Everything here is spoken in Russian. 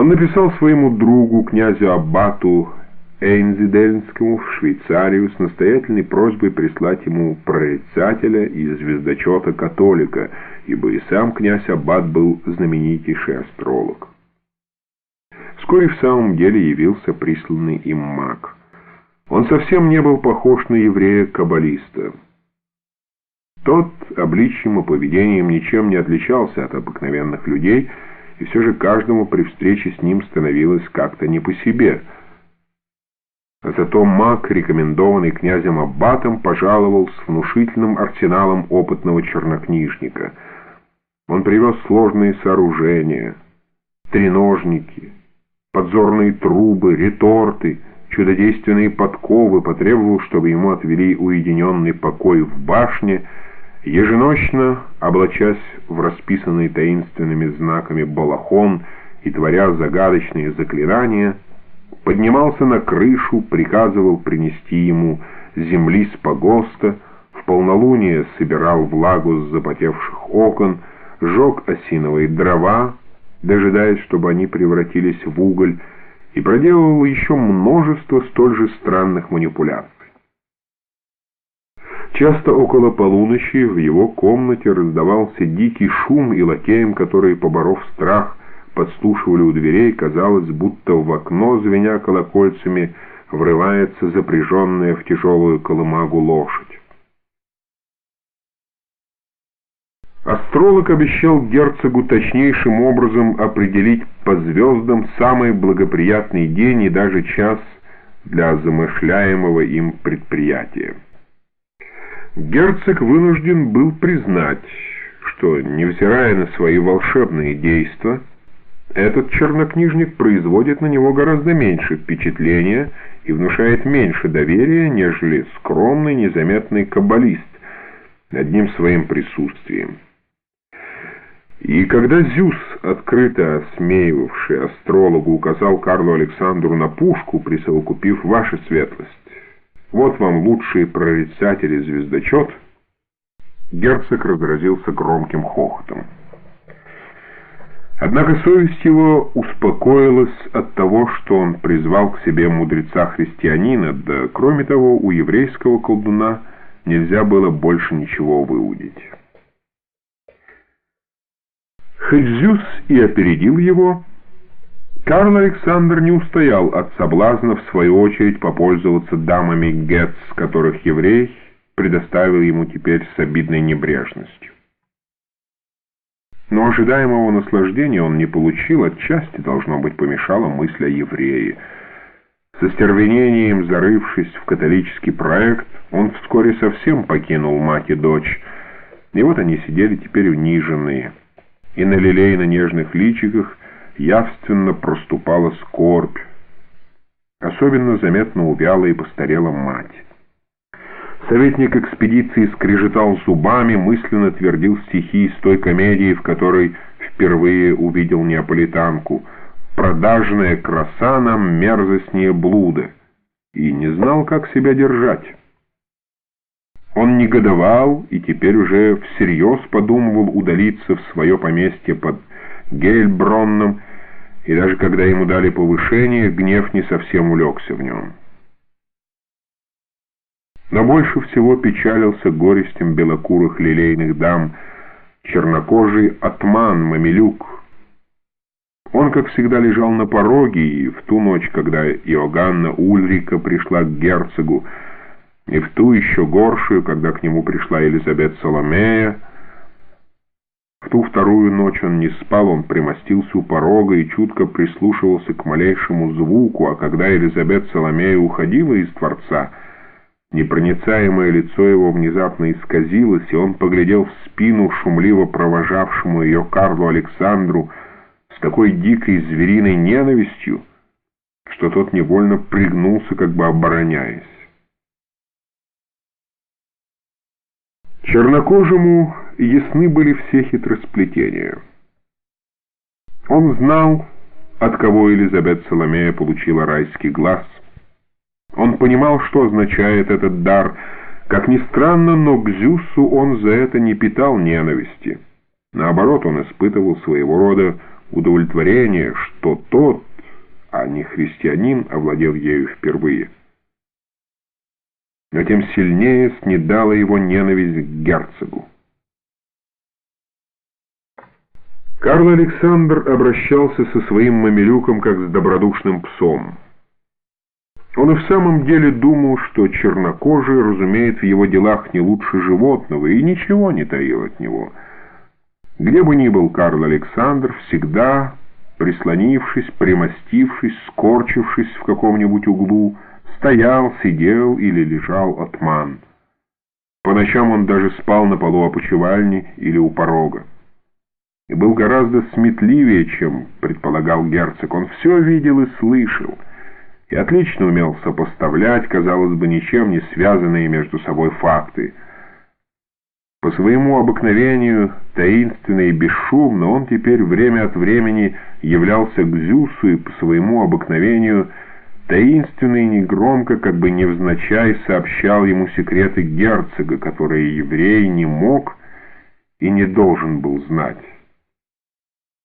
Он написал своему другу, князю Аббату Эйнзидельнскому в Швейцарию с настоятельной просьбой прислать ему прорицателя и звездочета католика, ибо и сам князь Аббат был знаменитейший астролог. Вскоре в самом деле явился присланный им маг. Он совсем не был похож на еврея-каббалиста. Тот обличьем и поведением ничем не отличался от обыкновенных людей, и все же каждому при встрече с ним становилось как-то не по себе. А зато маг, рекомендованный князем Аббатом, пожаловал с внушительным арсеналом опытного чернокнижника. Он привез сложные сооружения, треножники, подзорные трубы, реторты, чудодейственные подковы, потребовал, чтобы ему отвели уединенный покой в башне — Еженочно, облачась в расписанный таинственными знаками балахон и творя загадочные заклинания, поднимался на крышу, приказывал принести ему земли с погоста, в полнолуние собирал влагу с запотевших окон, жег осиновые дрова, дожидаясь, чтобы они превратились в уголь, и проделывал еще множество столь же странных манипуляций. Часто около полуночи в его комнате раздавался дикий шум, и лакеям, которые, поборов страх, подслушивали у дверей, казалось, будто в окно, звеня колокольцами, врывается запряженная в тяжелую колымагу лошадь. Астролог обещал герцогу точнейшим образом определить по звездам самый благоприятный день и даже час для замышляемого им предприятия. Герцог вынужден был признать, что, невзирая на свои волшебные действия, этот чернокнижник производит на него гораздо меньше впечатления и внушает меньше доверия, нежели скромный, незаметный каббалист одним своим присутствием. И когда Зюс, открыто осмеивавший астрологу, указал Карлу Александру на пушку, присовокупив «Ваша светлость», вот вам лучший прорицатель и звездочет. Герцог разразился громким хохотом. Однако совесть его успокоилась от того, что он призвал к себе мудреца-христианина, да, кроме того, у еврейского колдуна нельзя было больше ничего выудить. Хоть Зюс и опередил его, Карл Александр не устоял от соблазна в свою очередь попользоваться дамами Гетц, которых еврей предоставил ему теперь с обидной небрежностью. Но ожидаемого наслаждения он не получил, отчасти, должно быть, помешала мысль о еврее. Со стервенением зарывшись в католический проект, он вскоре совсем покинул мать и дочь, и вот они сидели теперь униженные, и на лилейно-нежных личиках явственно проступала скорбь. Особенно заметно увяла и постарела мать. Советник экспедиции скрежетал зубами, мысленно твердил стихи из той комедии, в которой впервые увидел неаполитанку. «Продажная краса нам мерзостнее блуда» и не знал, как себя держать. Он негодовал и теперь уже всерьез подумывал удалиться в свое поместье под Гельбронном, и даже когда ему дали повышение, гнев не совсем улегся в нем. Но больше всего печалился горестем белокурых лилейных дам, чернокожий атман Мамилюк. Он, как всегда, лежал на пороге, и в ту ночь, когда Иоганна Ульрика пришла к герцогу, и в ту еще горшую, когда к нему пришла Елизабет Соломея, в ту вторую ночь он не спал, он примостился у порога и чутко прислушивался к малейшему звуку, а когда Елизабет Соломея уходила из Творца, непроницаемое лицо его внезапно исказилось, и он поглядел в спину шумливо провожавшему ее Карлу Александру с такой дикой звериной ненавистью, что тот невольно пригнулся, как бы обороняясь. Чернокожему ясны были все хитросплетения. Он знал, от кого Елизабет Соломея получила райский глаз. Он понимал, что означает этот дар. Как ни странно, но к Зюсу он за это не питал ненависти. Наоборот, он испытывал своего рода удовлетворение, что тот, а не христианин, овладел ею впервые. Но тем сильнее снедала его ненависть к герцогу. Карл Александр обращался со своим мамилюком как с добродушным псом. Он и в самом деле думал, что чернокожий разумеет в его делах не лучше животного и ничего не таил от него. Где бы ни был Карл Александр, всегда, прислонившись, примостившись, скорчившись в каком-нибудь углу, стоял, сидел или лежал отман. По ночам он даже спал на полу опочивальни или у порога и был гораздо сметливее, чем предполагал герцог. Он все видел и слышал, и отлично умел сопоставлять, казалось бы, ничем не связанные между собой факты. По своему обыкновению, таинственно и бесшумно, он теперь время от времени являлся к Зюсу и по своему обыкновению таинственно и негромко, как бы невзначай, сообщал ему секреты герцога, которые еврей не мог и не должен был знать.